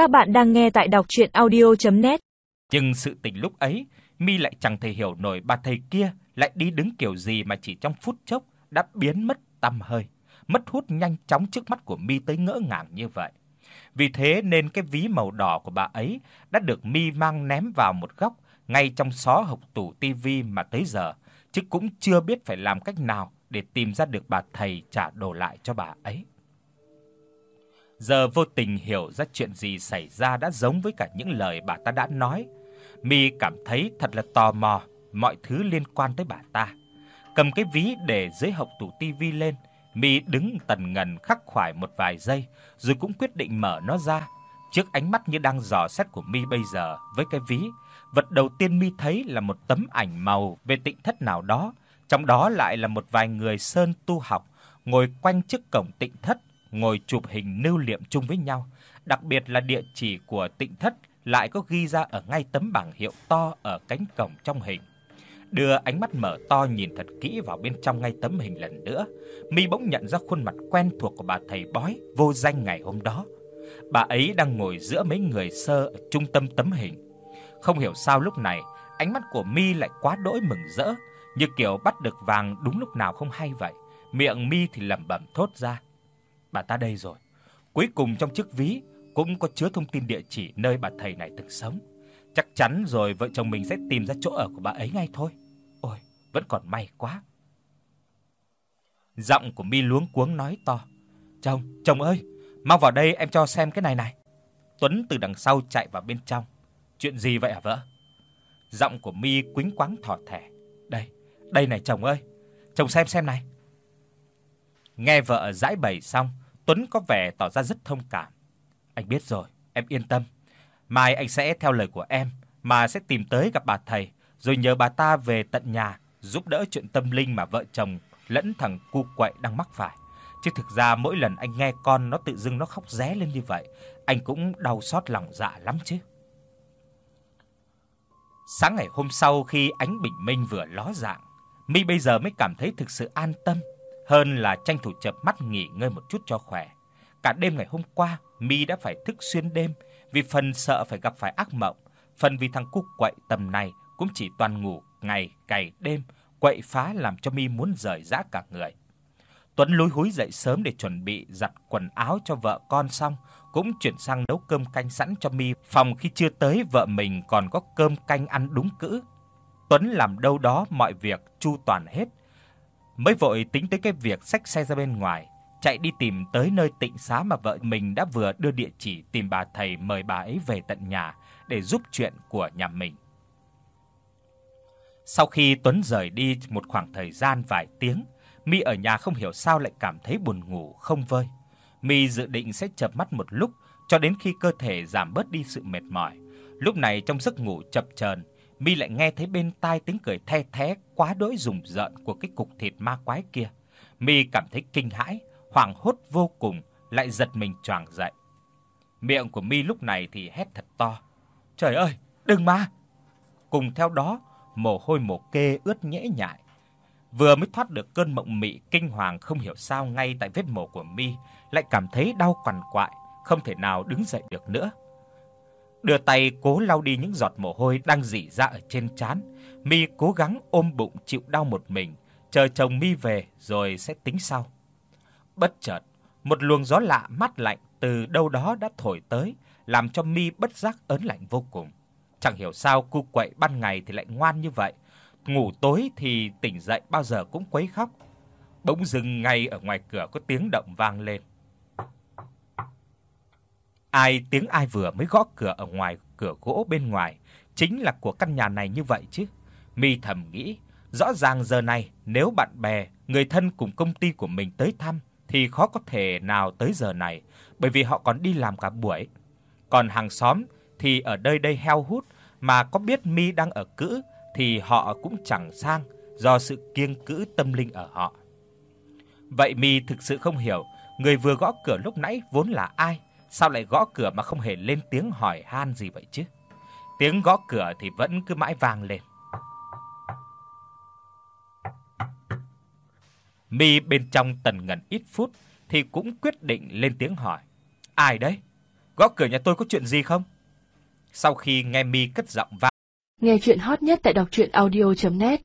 Các bạn đang nghe tại đọc audio net Nhưng sự tình lúc ấy, Mi lại chẳng thể hiểu nổi bà thầy kia lại đi đứng kiểu gì mà chỉ trong phút chốc đã biến mất tăm hơi, mất hút nhanh chóng trước mắt của Mi tới ngỡ ngàng như vậy. Vì thế nên cái ví màu đỏ của bà ấy đã được Mi mang ném vào một góc ngay trong xó hộc tủ tivi mà tới giờ, chứ cũng chưa biết phải làm cách nào để tìm ra được bà thầy trả đồ lại cho bà ấy. Giờ vô tình hiểu ra chuyện gì xảy ra đã giống với cả những lời bà ta đã nói. Mi cảm thấy thật là tò mò mọi thứ liên quan tới bà ta. Cầm cái ví để dưới hộc tủ tivi lên, Mi đứng tần ngần khắc khoải một vài giây, rồi cũng quyết định mở nó ra. Trước ánh mắt như đang dò xét của Mi bây giờ với cái ví, vật đầu tiên Mi thấy là một tấm ảnh màu về tịnh thất nào đó, trong đó lại là một vài người sơn tu học ngồi quanh trước cổng tịnh thất, ngồi chụp hình lưu niệm chung với nhau. Đặc biệt là địa chỉ của tịnh thất lại có ghi ra ở ngay tấm bảng hiệu to ở cánh cổng trong hình. Đưa ánh mắt mở to nhìn thật kỹ vào bên trong ngay tấm hình lần nữa, Mi bỗng nhận ra khuôn mặt quen thuộc của bà thầy bói vô danh ngày hôm đó. Bà ấy đang ngồi giữa mấy người sơ ở trung tâm tấm hình. Không hiểu sao lúc này, ánh mắt của Mi lại quá đỗi mừng rỡ, như kiểu bắt được vàng đúng lúc nào không hay vậy. Miệng Mi thì lẩm bẩm thốt ra: "Bà ta đây rồi." Cuối cùng trong chiếc ví cũng có chứa thông tin địa chỉ nơi bà thầy này từng sống. Chắc chắn rồi vợ chồng mình sẽ tìm ra chỗ ở của bà ấy ngay thôi. Ôi, vẫn còn may quá. Giọng của Mi luống cuống nói to: "Chồng, chồng ơi, mau vào đây em cho xem cái này này." Tuấn từ đằng sau chạy vào bên trong. "Chuyện gì vậy hả vợ?" Giọng của Mi quĩnh quáng thỏ thẻ. "Đây, đây này chồng ơi, chồng xem xem này." Nghe vợ giải bày xong, Tuấn có vẻ tỏ ra rất thông cảm. "Anh biết rồi, em yên tâm. Mai anh sẽ theo lời của em mà sẽ tìm tới gặp bà thầy, rồi nhờ bà ta về tận nhà giúp đỡ chuyện tâm linh mà vợ chồng lẫn thằng cu quậy đang mắc phải. Chứ thực ra mỗi lần anh nghe con nó tự dưng nó khóc ré lên như vậy, anh cũng đau xót lòng dạ lắm chứ." Sáng ngày hôm sau khi ánh bình minh vừa ló dạng, Mi bây giờ mới cảm thấy thực sự an tâm hơn là tranh thủ chợp mắt nghỉ ngơi một chút cho khỏe. Cả đêm ngày hôm qua, Mi đã phải thức xuyên đêm vì phần sợ phải gặp phải ác mộng, phần vì thằng cu quậy tầm này cũng chỉ toàn ngủ ngày cày đêm, quậy phá làm cho Mi muốn rời rã cả người. Tuấn lúi húi dậy sớm để chuẩn bị giặt quần áo cho vợ con xong, cũng chuyển sang nấu cơm canh sẵn cho Mi, phòng khi chưa tới vợ mình còn có cơm canh ăn đúng cữ. Tuấn làm đâu đó mọi việc chu toàn hết, mới vội tính tới cái việc xách xe ra bên ngoài, chạy đi tìm tới nơi tịnh xá mà vợ mình đã vừa đưa địa chỉ tìm bà thầy mời bà ấy về tận nhà để giúp chuyện của nhà mình. Sau khi Tuấn rời đi một khoảng thời gian vài tiếng, Mi ở nhà không hiểu sao lại cảm thấy buồn ngủ không vơi. Mi dự định sẽ chợp mắt một lúc cho đến khi cơ thể giảm bớt đi sự mệt mỏi. Lúc này trong giấc ngủ chập chờn, Mi lại nghe thấy bên tai tiếng cười the thé quá đỗi rùng rợn của cái cục thịt ma quái kia. Mi cảm thấy kinh hãi, hoảng hốt vô cùng, lại giật mình choàng dậy. Miệng của Mi lúc này thì hét thật to. "Trời ơi, đừng mà!" Cùng theo đó, mồ hôi mồ kê ướt nhễ nhại. Vừa mới thoát được cơn mộng mị kinh hoàng không hiểu sao ngay tại vết mổ của Mi, lại cảm thấy đau quằn quại, không thể nào đứng dậy được nữa. Đưa tay cố lau đi những giọt mồ hôi đang rỉ ra dạ ở trên trán, Mi cố gắng ôm bụng chịu đau một mình, chờ chồng Mi về rồi sẽ tính sau. Bất chợt, một luồng gió lạ mát lạnh từ đâu đó đã thổi tới, làm cho Mi bất giác ớn lạnh vô cùng. Chẳng hiểu sao cu quậy ban ngày thì lại ngoan như vậy, ngủ tối thì tỉnh dậy bao giờ cũng quấy khóc. Bỗng dưng ngay ở ngoài cửa có tiếng động vang lên. Ai tiếng ai vừa mới gõ cửa ở ngoài cửa gỗ bên ngoài, chính là của căn nhà này như vậy chứ. Mi thầm nghĩ, rõ ràng giờ này nếu bạn bè, người thân cùng công ty của mình tới thăm thì khó có thể nào tới giờ này, bởi vì họ còn đi làm cả buổi. Còn hàng xóm thì ở đây đây heo hút mà có biết Mi đang ở cữ thì họ cũng chẳng sang do sự kiêng cữ tâm linh ở họ. Vậy Mi thực sự không hiểu, người vừa gõ cửa lúc nãy vốn là ai, sao lại gõ cửa mà không hề lên tiếng hỏi han gì vậy chứ? Tiếng gõ cửa thì vẫn cứ mãi vang lên. Mi bên trong tần ngần ít phút thì cũng quyết định lên tiếng hỏi. Ai đấy? gõ cửa nhà tôi có chuyện gì không?" Sau khi nghe Mi cất giọng vang Nghe truyện hot nhất tại doctruyenaudio.net